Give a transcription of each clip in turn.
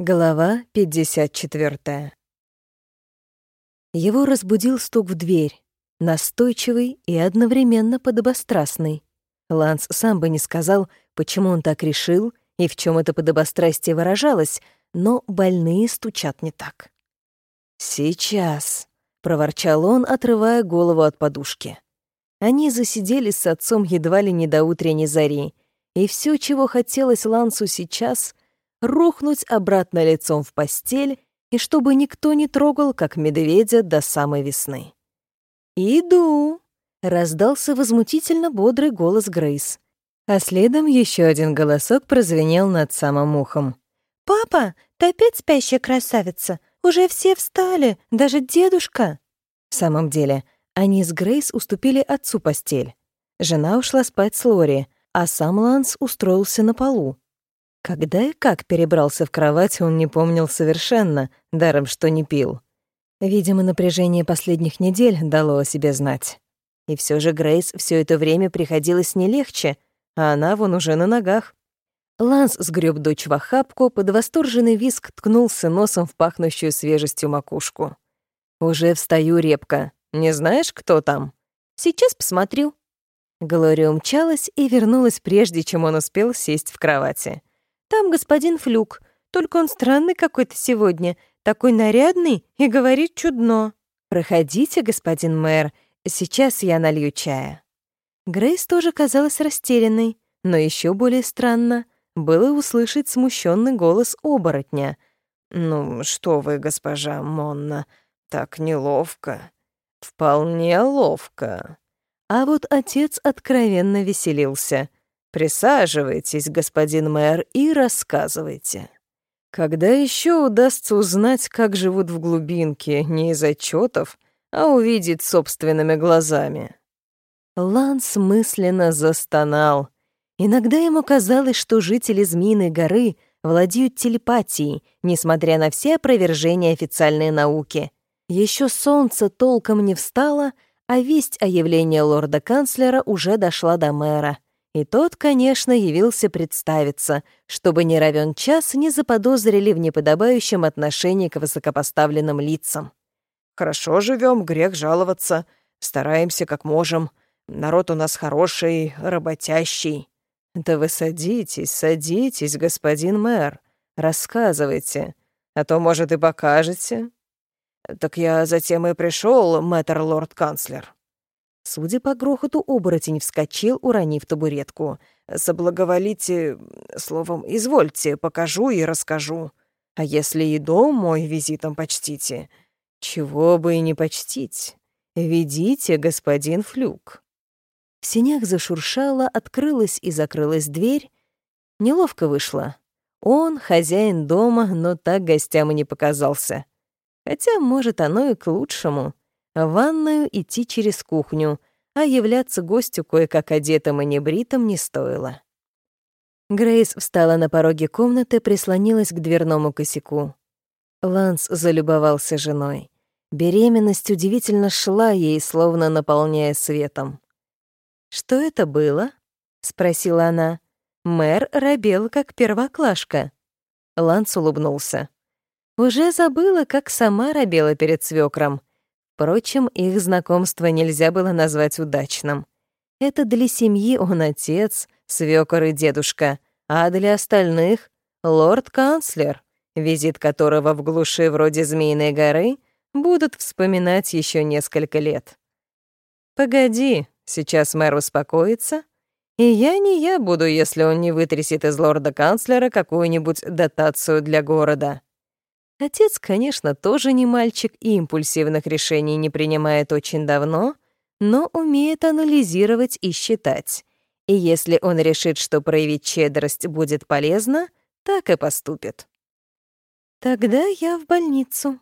Глава 54. Его разбудил стук в дверь, настойчивый и одновременно подобострастный. Ланс сам бы не сказал, почему он так решил и в чем это подобострастие выражалось, но больные стучат не так. «Сейчас», — проворчал он, отрывая голову от подушки. Они засиделись с отцом едва ли не до утренней зари, и все, чего хотелось Лансу сейчас — рухнуть обратно лицом в постель и чтобы никто не трогал, как медведя, до самой весны. «Иду!» — раздался возмутительно бодрый голос Грейс. А следом еще один голосок прозвенел над самым ухом. «Папа, ты опять спящая красавица? Уже все встали, даже дедушка!» В самом деле, они с Грейс уступили отцу постель. Жена ушла спать с Лори, а сам Ланс устроился на полу. Когда и как перебрался в кровать, он не помнил совершенно, даром что не пил. Видимо, напряжение последних недель дало о себе знать. И все же Грейс все это время приходилось не легче, а она вон уже на ногах. Ланс сгреб дочь в охапку, под восторженный виск ткнулся носом в пахнущую свежестью макушку. «Уже встаю репка. Не знаешь, кто там?» «Сейчас посмотрю». Глория умчалась и вернулась прежде, чем он успел сесть в кровати. Там господин Флюк, только он странный какой-то сегодня, такой нарядный и говорит чудно. Проходите, господин мэр, сейчас я налью чая. Грейс тоже казалась растерянной, но еще более странно было услышать смущенный голос оборотня. «Ну, что вы, госпожа Монна, так неловко». «Вполне ловко». А вот отец откровенно веселился — Присаживайтесь, господин мэр, и рассказывайте. Когда еще удастся узнать, как живут в глубинке, не из отчетов, а увидеть собственными глазами? Ланс мысленно застонал. Иногда ему казалось, что жители Змеиной горы владеют телепатией, несмотря на все опровержения официальной науки. Еще солнце толком не встало, а весть о явлении лорда-канцлера уже дошла до мэра — и тот, конечно, явился представиться, чтобы не равен час не заподозрили в неподобающем отношении к высокопоставленным лицам. «Хорошо живем, грех жаловаться. Стараемся как можем. Народ у нас хороший, работящий». «Да вы садитесь, садитесь, господин мэр. Рассказывайте. А то, может, и покажете». «Так я затем и пришел, мэтр лорд-канцлер». Судя по грохоту, оборотень вскочил, уронив табуретку. «Соблаговолите, словом, извольте, покажу и расскажу. А если и дом мой визитом почтите, чего бы и не почтить. Ведите, господин Флюк». В синях зашуршала, открылась и закрылась дверь. Неловко вышло. Он хозяин дома, но так гостям и не показался. Хотя, может, оно и к лучшему в ванную идти через кухню, а являться гостю кое-как одетым и небритым не стоило. Грейс встала на пороге комнаты, прислонилась к дверному косяку. Ланс залюбовался женой. Беременность удивительно шла ей, словно наполняя светом. «Что это было?» — спросила она. Мэр робел, как первоклашка. Ланс улыбнулся. Уже забыла, как сама робела перед свекром. Впрочем, их знакомство нельзя было назвать удачным. Это для семьи он отец, свёкор и дедушка, а для остальных — лорд-канцлер, визит которого в глуши вроде Змеиной горы будут вспоминать еще несколько лет. «Погоди, сейчас мэр успокоится, и я не я буду, если он не вытрясет из лорда-канцлера какую-нибудь дотацию для города». Отец, конечно, тоже не мальчик и импульсивных решений не принимает очень давно, но умеет анализировать и считать. И если он решит, что проявить щедрость будет полезно, так и поступит. «Тогда я в больницу».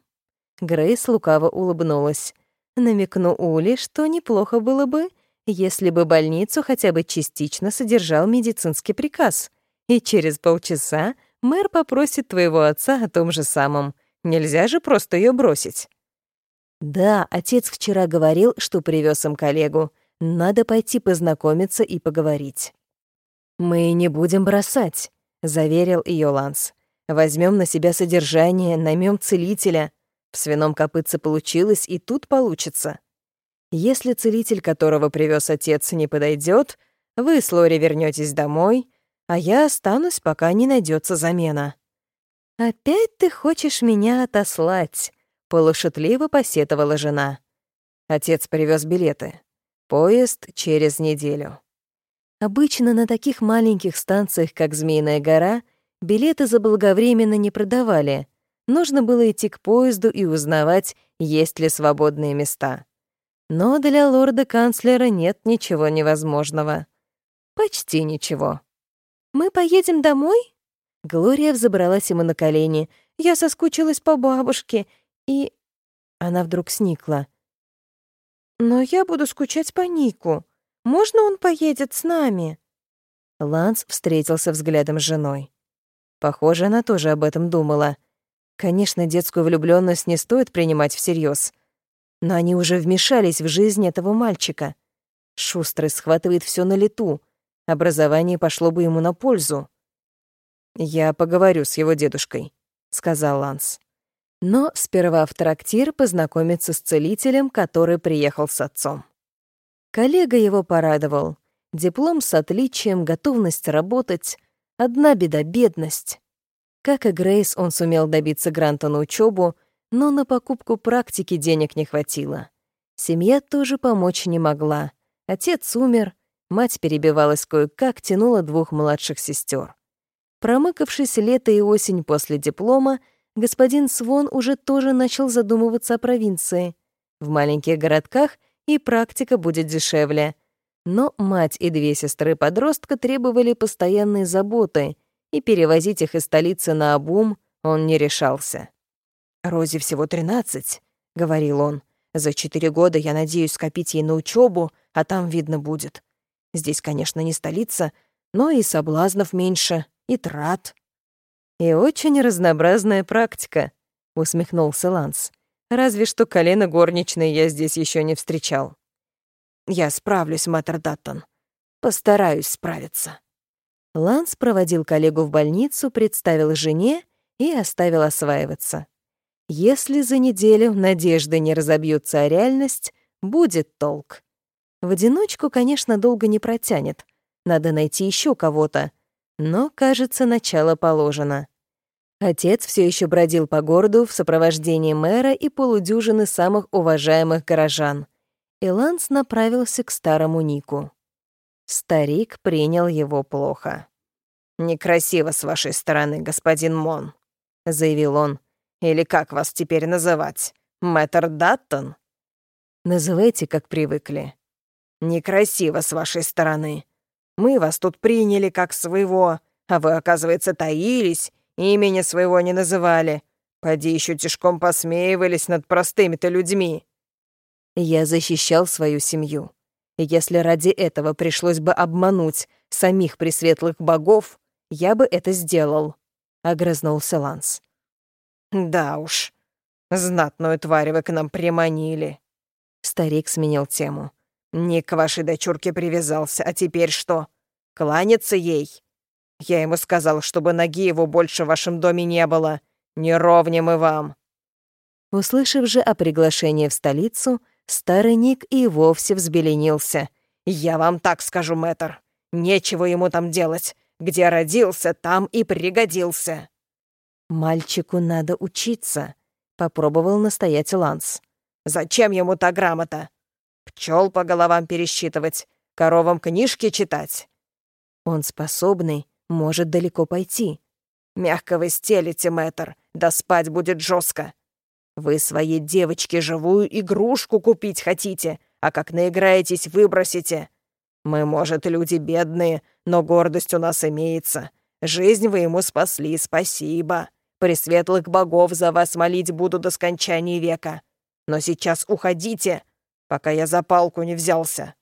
Грейс лукаво улыбнулась. Намекну Ули, что неплохо было бы, если бы больницу хотя бы частично содержал медицинский приказ, и через полчаса мэр попросит твоего отца о том же самом. Нельзя же просто ее бросить. Да, отец вчера говорил, что привез им коллегу. Надо пойти познакомиться и поговорить. Мы не будем бросать, заверил ее Ланс. Возьмем на себя содержание, наймем целителя. В свином копытце получилось, и тут получится. Если целитель, которого привез отец, не подойдет, вы с Лори вернетесь домой, а я останусь, пока не найдется замена. «Опять ты хочешь меня отослать?» — полушутливо посетовала жена. Отец привез билеты. Поезд через неделю. Обычно на таких маленьких станциях, как Змеиная гора, билеты заблаговременно не продавали. Нужно было идти к поезду и узнавать, есть ли свободные места. Но для лорда-канцлера нет ничего невозможного. Почти ничего. «Мы поедем домой?» Глория взобралась ему на колени. «Я соскучилась по бабушке, и...» Она вдруг сникла. «Но я буду скучать по Нику. Можно он поедет с нами?» Ланс встретился взглядом с женой. Похоже, она тоже об этом думала. Конечно, детскую влюблённость не стоит принимать всерьез, но они уже вмешались в жизнь этого мальчика. Шустрый схватывает всё на лету. Образование пошло бы ему на пользу. «Я поговорю с его дедушкой», — сказал Ланс. Но сперва в трактир познакомиться с целителем, который приехал с отцом. Коллега его порадовал. Диплом с отличием, готовность работать. Одна беда — бедность. Как и Грейс, он сумел добиться гранта на учебу, но на покупку практики денег не хватило. Семья тоже помочь не могла. Отец умер, мать перебивалась кое-как, тянула двух младших сестер. Промыкавшись лето и осень после диплома, господин Свон уже тоже начал задумываться о провинции. В маленьких городках и практика будет дешевле. Но мать и две сестры-подростка требовали постоянной заботы, и перевозить их из столицы на обум он не решался. «Розе всего тринадцать», — говорил он. «За четыре года я надеюсь скопить ей на учебу, а там видно будет. Здесь, конечно, не столица, но и соблазнов меньше, и трат». «И очень разнообразная практика», — усмехнулся Ланс. «Разве что колено горничной я здесь еще не встречал». «Я справлюсь, мэтр Даттон. Постараюсь справиться». Ланс проводил коллегу в больницу, представил жене и оставил осваиваться. Если за неделю надежды не разобьются о реальность, будет толк. В одиночку, конечно, долго не протянет. Надо найти еще кого-то, но, кажется, начало положено. Отец все еще бродил по городу в сопровождении мэра и полудюжины самых уважаемых горожан. И Ланс направился к старому Нику. Старик принял его плохо. «Некрасиво с вашей стороны, господин Мон», — заявил он. «Или как вас теперь называть? Мэтр Даттон?» «Называйте, как привыкли». «Некрасиво с вашей стороны. Мы вас тут приняли как своего, а вы, оказывается, таились, имени своего не называли. Поди еще тишком посмеивались над простыми-то людьми». Я защищал свою семью. Если ради этого пришлось бы обмануть самих пресветлых богов, я бы это сделал», — огрызнулся Ланс. «Да уж, знатную тварь вы к нам приманили». Старик сменил тему. Не к вашей дочурке привязался, а теперь что? Кланяться ей? Я ему сказал, чтобы ноги его больше в вашем доме не было. Не ровнем и вам». Услышав же о приглашении в столицу, старый Ник и вовсе взбеленился. «Я вам так скажу, мэтр. Нечего ему там делать. Где родился, там и пригодился». «Мальчику надо учиться», — попробовал настоять Ланс. «Зачем ему та грамота? Пчел по головам пересчитывать, коровам книжки читать. Он способный, может далеко пойти. Мягко вы стелите, мэтр, да спать будет жестко. Вы своей девочке живую игрушку купить хотите, а как наиграетесь, выбросите. Мы, может, люди бедные, но гордость у нас имеется. Жизнь вы ему спасли, спасибо. Пресветлых богов за вас молить буду до скончания века. Но сейчас уходите, пока я за палку не взялся».